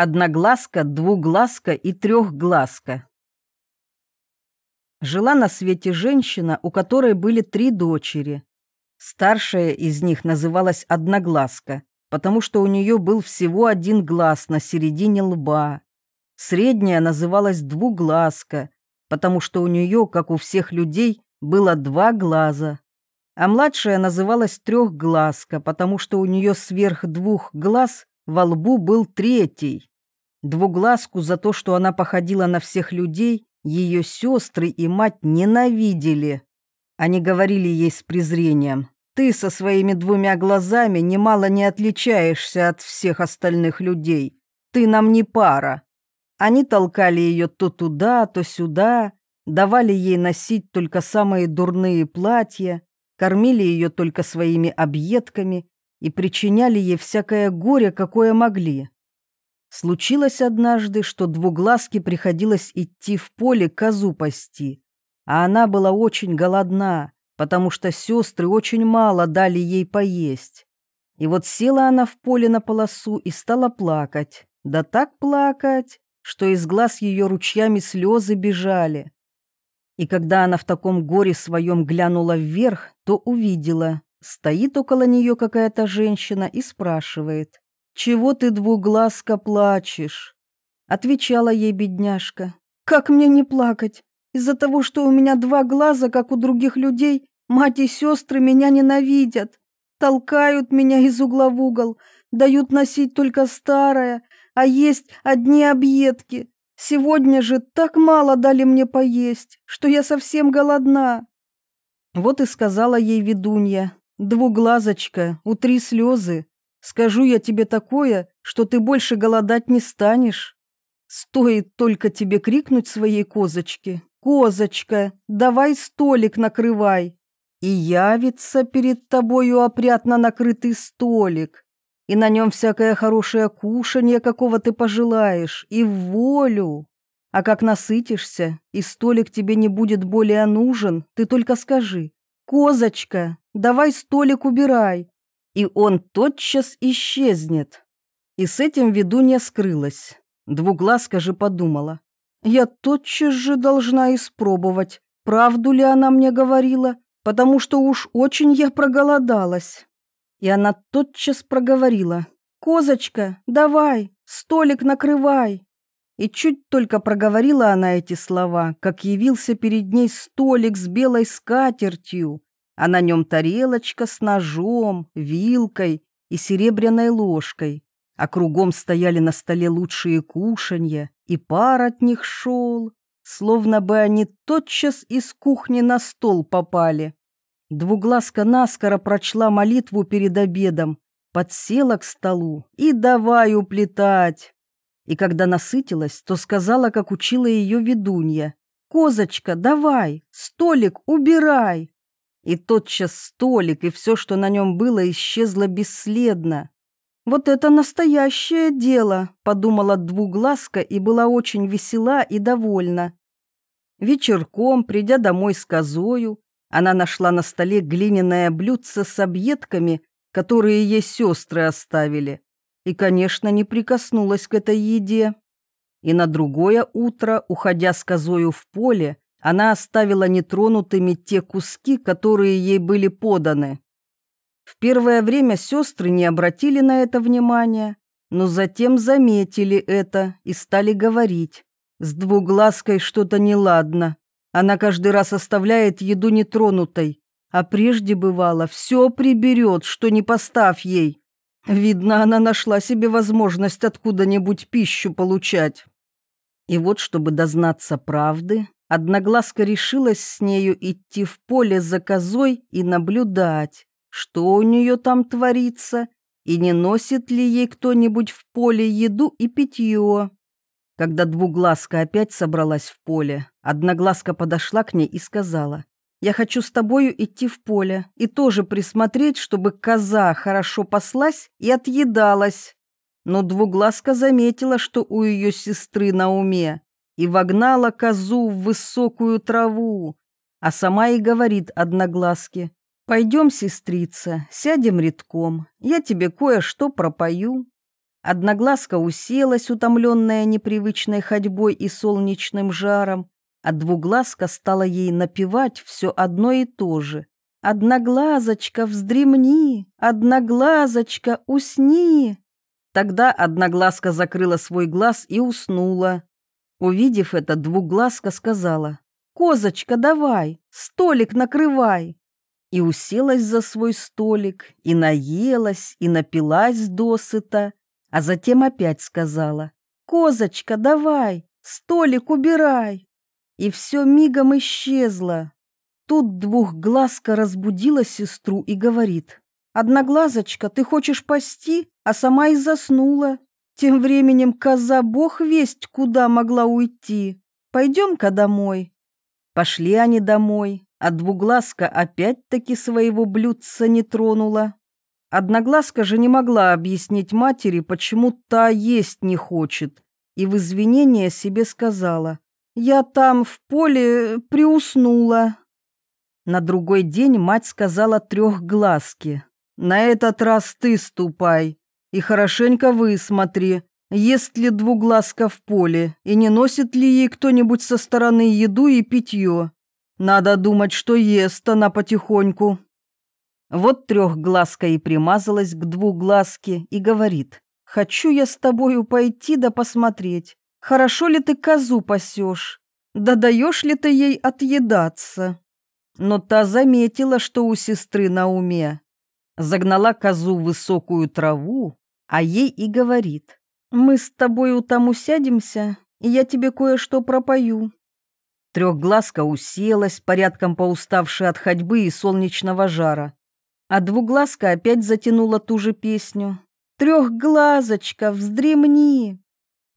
Одноглазка, двуглазка и трехглазка. Жила на свете женщина, у которой были три дочери. Старшая из них называлась Одноглазка, потому что у нее был всего один глаз на середине лба. Средняя называлась Двуглазка, потому что у нее, как у всех людей, было два глаза. А младшая называлась Трехглазка, потому что у нее сверх двух глаз во лбу был третий. Двуглазку за то, что она походила на всех людей, ее сестры и мать ненавидели. Они говорили ей с презрением, «Ты со своими двумя глазами немало не отличаешься от всех остальных людей. Ты нам не пара». Они толкали ее то туда, то сюда, давали ей носить только самые дурные платья, кормили ее только своими объедками и причиняли ей всякое горе, какое могли. Случилось однажды, что двуглазке приходилось идти в поле козу пасти, а она была очень голодна, потому что сестры очень мало дали ей поесть. И вот села она в поле на полосу и стала плакать, да так плакать, что из глаз ее ручьями слезы бежали. И когда она в таком горе своем глянула вверх, то увидела, стоит около нее какая-то женщина и спрашивает, «Чего ты, двуглазка, плачешь?» Отвечала ей бедняжка, «Как мне не плакать? Из-за того, что у меня два глаза, как у других людей, мать и сестры меня ненавидят, толкают меня из угла в угол, дают носить только старое, а есть одни объедки. Сегодня же так мало дали мне поесть, что я совсем голодна. Вот и сказала ей ведунья, двуглазочка, утри слезы. Скажу я тебе такое, что ты больше голодать не станешь. Стоит только тебе крикнуть своей козочке, «Козочка, давай столик накрывай!» И явится перед тобою опрятно накрытый столик, и на нем всякое хорошее кушанье, какого ты пожелаешь, и в волю. А как насытишься, и столик тебе не будет более нужен, ты только скажи, «Козочка, давай столик убирай», и он тотчас исчезнет. И с этим ведунья скрылась. Двуглазка же подумала, «Я тотчас же должна испробовать, правду ли она мне говорила, потому что уж очень я проголодалась». И она тотчас проговорила. «Козочка, давай, столик накрывай!» И чуть только проговорила она эти слова, как явился перед ней столик с белой скатертью, а на нем тарелочка с ножом, вилкой и серебряной ложкой, а кругом стояли на столе лучшие кушанья, и пар от них шел, словно бы они тотчас из кухни на стол попали. Двуглазка наскоро прочла молитву перед обедом, подсела к столу и давай уплетать. И когда насытилась, то сказала, как учила ее ведунья, «Козочка, давай, столик убирай!» И тотчас столик и все, что на нем было, исчезло бесследно. «Вот это настоящее дело», — подумала двуглазка и была очень весела и довольна. Вечерком, придя домой с козою, она нашла на столе глиняное блюдце с объедками, которые ей сестры оставили, и, конечно, не прикоснулась к этой еде. И на другое утро, уходя с козою в поле, она оставила нетронутыми те куски, которые ей были поданы. В первое время сестры не обратили на это внимания, но затем заметили это и стали говорить. С двуглазкой что-то неладно. Она каждый раз оставляет еду нетронутой, а прежде бывало, все приберет, что не поставь ей. Видно, она нашла себе возможность откуда-нибудь пищу получать. И вот, чтобы дознаться правды, Одноглазка решилась с нею идти в поле за козой и наблюдать, что у нее там творится, и не носит ли ей кто-нибудь в поле еду и питье. Когда двуглазка опять собралась в поле, одноглазка подошла к ней и сказала, «Я хочу с тобою идти в поле и тоже присмотреть, чтобы коза хорошо паслась и отъедалась». Но двуглазка заметила, что у ее сестры на уме, и вогнала козу в высокую траву, а сама и говорит одноглазке, «Пойдем, сестрица, сядем редком, я тебе кое-что пропою». Одноглазка уселась, утомленная непривычной ходьбой и солнечным жаром, а двуглазка стала ей напевать все одно и то же. «Одноглазочка, вздремни! Одноглазочка, усни!» Тогда одноглазка закрыла свой глаз и уснула. Увидев это, двуглазка сказала, «Козочка, давай, столик накрывай!» И уселась за свой столик, и наелась, и напилась досыта, а затем опять сказала, «Козочка, давай, столик убирай!» И все мигом исчезло. Тут двухглазка разбудила сестру и говорит, «Одноглазочка, ты хочешь пасти, а сама и заснула. Тем временем коза бог весть куда могла уйти. Пойдем-ка домой». Пошли они домой, а двуглазка опять-таки своего блюдца не тронула. Одноглазка же не могла объяснить матери, почему та есть не хочет, и в извинение себе сказала, «Я там в поле приуснула». На другой день мать сказала трехглазке, «На этот раз ты ступай и хорошенько высмотри, есть ли двуглазка в поле и не носит ли ей кто-нибудь со стороны еду и питье. Надо думать, что ест она потихоньку». Вот трехглазка и примазалась к двуглазке и говорит, «Хочу я с тобою пойти да посмотреть, хорошо ли ты козу пасешь, да даешь ли ты ей отъедаться». Но та заметила, что у сестры на уме. Загнала козу в высокую траву, а ей и говорит, «Мы с тобою там усядемся, и я тебе кое-что пропою». Трехглазка уселась, порядком поуставшая от ходьбы и солнечного жара. А двуглазка опять затянула ту же песню. «Трехглазочка, вздремни!»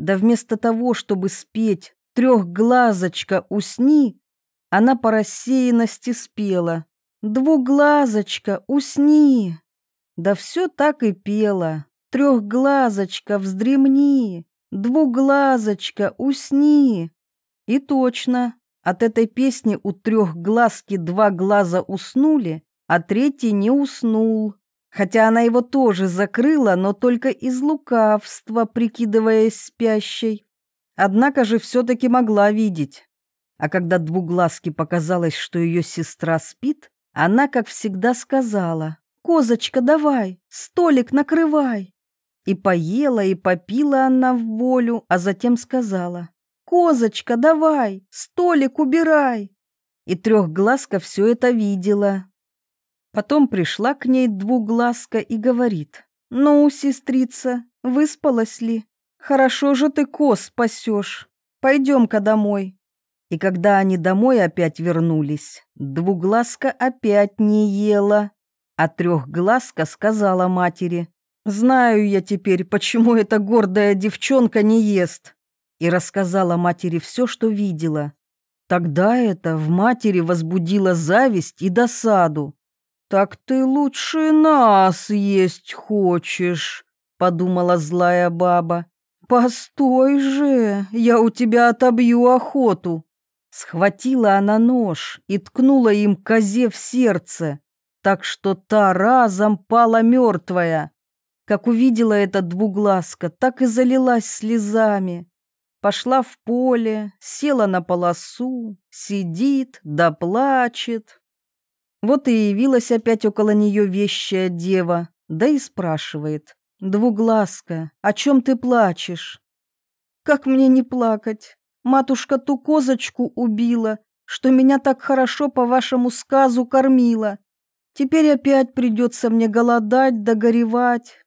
Да вместо того, чтобы спеть «Трехглазочка, усни», она по рассеянности спела «Двуглазочка, усни!» Да все так и пела «Трехглазочка, вздремни!» «Двуглазочка, усни!» И точно, от этой песни у трехглазки два глаза уснули, а третий не уснул. Хотя она его тоже закрыла, но только из лукавства, прикидываясь спящей. Однако же все-таки могла видеть. А когда двуглазке показалось, что ее сестра спит, она, как всегда, сказала, «Козочка, давай, столик накрывай». И поела, и попила она в волю, а затем сказала, «Козочка, давай, столик убирай». И трехглазка все это видела, Потом пришла к ней двуглазка и говорит, «Ну, сестрица, выспалась ли? Хорошо же ты коз спасешь. Пойдем-ка домой». И когда они домой опять вернулись, двуглазка опять не ела, а трехглазка сказала матери, «Знаю я теперь, почему эта гордая девчонка не ест», и рассказала матери все, что видела. Тогда это в матери возбудило зависть и досаду. «Так ты лучше нас есть хочешь», — подумала злая баба. «Постой же, я у тебя отобью охоту». Схватила она нож и ткнула им козе в сердце, так что та разом пала мертвая. Как увидела эта двуглазка, так и залилась слезами. Пошла в поле, села на полосу, сидит да плачет. Вот и явилась опять около нее вещая дева, да и спрашивает. «Двуглазка, о чем ты плачешь?» «Как мне не плакать? Матушка ту козочку убила, что меня так хорошо по вашему сказу кормила. Теперь опять придется мне голодать да горевать».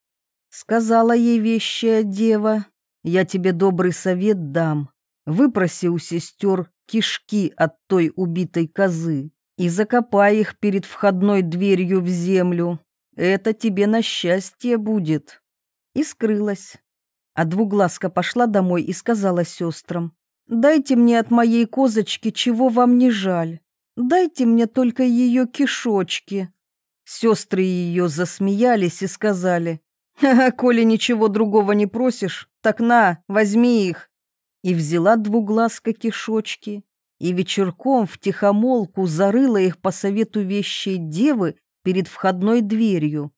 Сказала ей вещая дева, «Я тебе добрый совет дам. Выпроси у сестер кишки от той убитой козы и закопай их перед входной дверью в землю. Это тебе на счастье будет». И скрылась. А двуглазка пошла домой и сказала сестрам, «Дайте мне от моей козочки, чего вам не жаль. Дайте мне только ее кишочки». Сестры ее засмеялись и сказали, «Ха коли ничего другого не просишь, так на, возьми их». И взяла двуглазка кишочки и вечерком в тихомолку зарыла их по совету вещей девы перед входной дверью.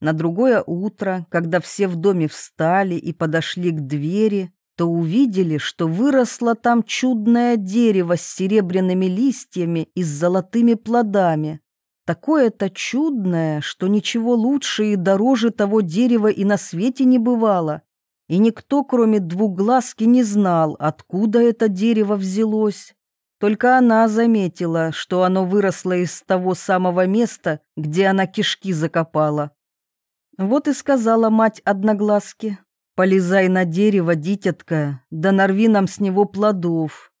На другое утро, когда все в доме встали и подошли к двери, то увидели, что выросло там чудное дерево с серебряными листьями и с золотыми плодами. Такое-то чудное, что ничего лучше и дороже того дерева и на свете не бывало. И никто, кроме двуглазки, не знал, откуда это дерево взялось. Только она заметила, что оно выросло из того самого места, где она кишки закопала. Вот и сказала мать одноглазки, «Полезай на дерево, дитятка, да нарви нам с него плодов».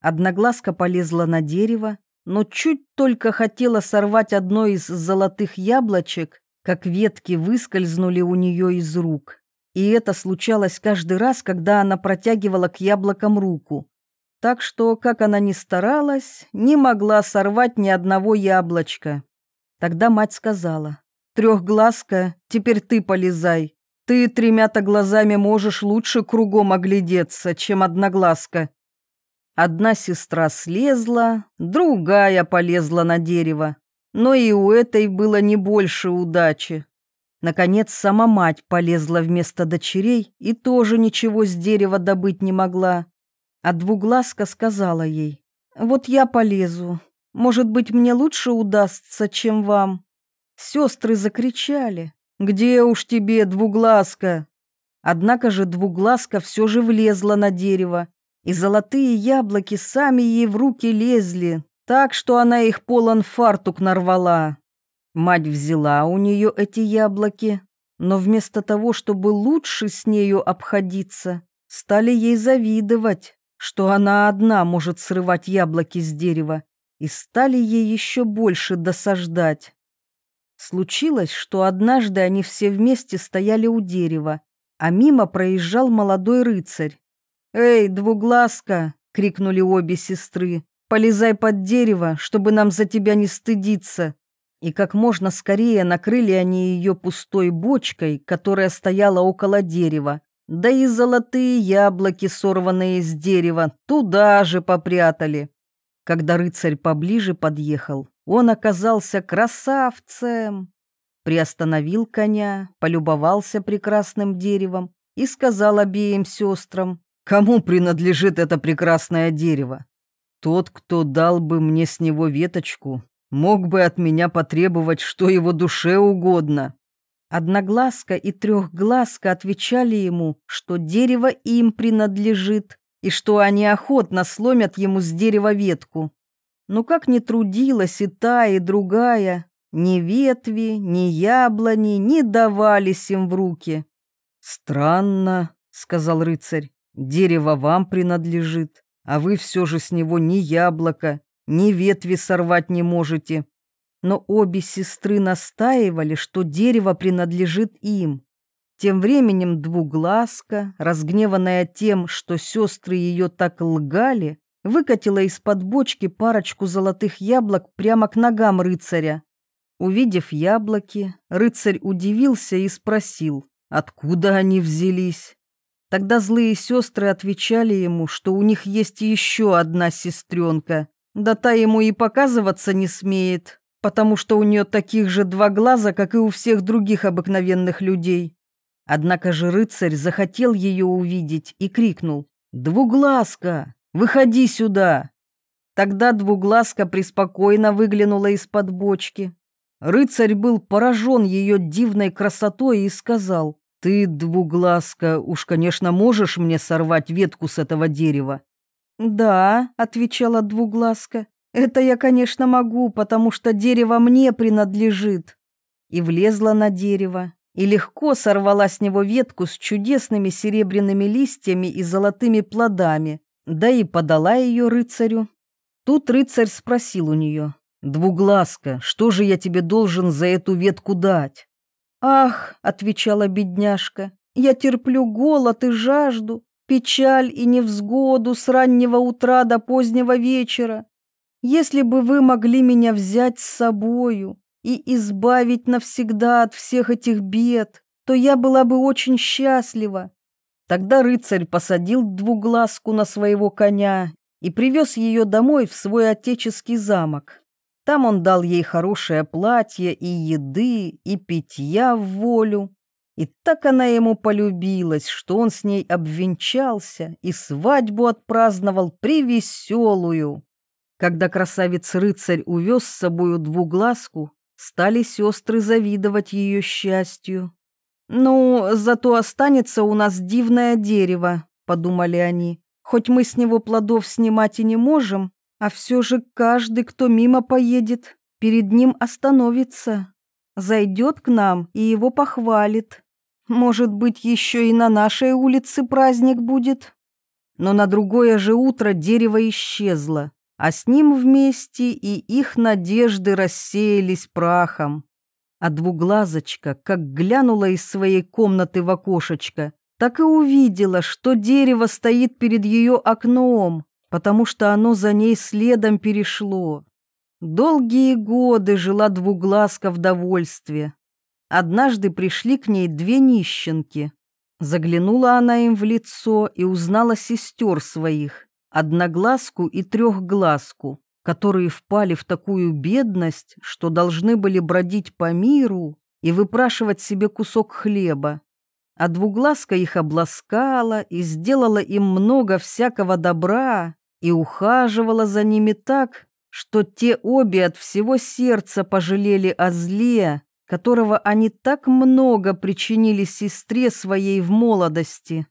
Одноглазка полезла на дерево, но чуть только хотела сорвать одно из золотых яблочек, как ветки выскользнули у нее из рук. И это случалось каждый раз, когда она протягивала к яблокам руку. Так что, как она ни старалась, не могла сорвать ни одного яблочка. Тогда мать сказала, «Трехглазка, теперь ты полезай. Ты тремя-то глазами можешь лучше кругом оглядеться, чем одноглазка». Одна сестра слезла, другая полезла на дерево. Но и у этой было не больше удачи. Наконец, сама мать полезла вместо дочерей и тоже ничего с дерева добыть не могла. А двуглазка сказала ей, «Вот я полезу. Может быть, мне лучше удастся, чем вам». Сестры закричали, «Где уж тебе, двуглазка?» Однако же двуглазка все же влезла на дерево, и золотые яблоки сами ей в руки лезли, так что она их полон фартук нарвала. Мать взяла у нее эти яблоки, но вместо того, чтобы лучше с нею обходиться, стали ей завидовать, что она одна может срывать яблоки с дерева, и стали ей еще больше досаждать. Случилось, что однажды они все вместе стояли у дерева, а мимо проезжал молодой рыцарь. «Эй, двуглазка!» — крикнули обе сестры. «Полезай под дерево, чтобы нам за тебя не стыдиться!» и как можно скорее накрыли они ее пустой бочкой, которая стояла около дерева, да и золотые яблоки, сорванные с дерева, туда же попрятали. Когда рыцарь поближе подъехал, он оказался красавцем. Приостановил коня, полюбовался прекрасным деревом и сказал обеим сестрам, кому принадлежит это прекрасное дерево. Тот, кто дал бы мне с него веточку, мог бы от меня потребовать, что его душе угодно. Одноглазка и трехглазка отвечали ему, что дерево им принадлежит, и что они охотно сломят ему с дерева ветку. Но как ни трудилась и та, и другая, ни ветви, ни яблони не давались им в руки. «Странно», — сказал рыцарь, — «дерево вам принадлежит, а вы все же с него ни яблоко, ни ветви сорвать не можете. Но обе сестры настаивали, что дерево принадлежит им. Тем временем двуглазка, разгневанная тем, что сестры ее так лгали, выкатила из-под бочки парочку золотых яблок прямо к ногам рыцаря. Увидев яблоки, рыцарь удивился и спросил, откуда они взялись. Тогда злые сестры отвечали ему, что у них есть еще одна сестренка, да та ему и показываться не смеет, потому что у нее таких же два глаза, как и у всех других обыкновенных людей. Однако же рыцарь захотел ее увидеть и крикнул «Двуглазка, выходи сюда!» Тогда двуглазка преспокойно выглянула из-под бочки. Рыцарь был поражен ее дивной красотой и сказал «Ты, двуглазка, уж, конечно, можешь мне сорвать ветку с этого дерева, «Да», — отвечала двуглазка, — «это я, конечно, могу, потому что дерево мне принадлежит». И влезла на дерево, и легко сорвала с него ветку с чудесными серебряными листьями и золотыми плодами, да и подала ее рыцарю. Тут рыцарь спросил у нее, «Двуглазка, что же я тебе должен за эту ветку дать?» «Ах», — отвечала бедняжка, — «я терплю голод и жажду, печаль и невзгоду с раннего утра до позднего вечера. Если бы вы могли меня взять с собою и избавить навсегда от всех этих бед, то я была бы очень счастлива. Тогда рыцарь посадил двуглазку на своего коня и привез ее домой в свой отеческий замок. Там он дал ей хорошее платье и еды, и питья в волю. И так она ему полюбилась, что он с ней обвенчался и свадьбу отпраздновал привеселую. Когда красавец-рыцарь увез с собою двуглазку, стали сестры завидовать ее счастью. «Ну, зато останется у нас дивное дерево», — подумали они. «Хоть мы с него плодов снимать и не можем, а все же каждый, кто мимо поедет, перед ним остановится, зайдет к нам и его похвалит. Может быть, еще и на нашей улице праздник будет?» Но на другое же утро дерево исчезло, а с ним вместе и их надежды рассеялись прахом. А двуглазочка, как глянула из своей комнаты в окошечко, так и увидела, что дерево стоит перед ее окном, потому что оно за ней следом перешло. Долгие годы жила двуглазка в довольстве. Однажды пришли к ней две нищенки. Заглянула она им в лицо и узнала сестер своих, одноглазку и трехглазку которые впали в такую бедность, что должны были бродить по миру и выпрашивать себе кусок хлеба. А двуглазка их обласкала и сделала им много всякого добра и ухаживала за ними так, что те обе от всего сердца пожалели о зле, которого они так много причинили сестре своей в молодости.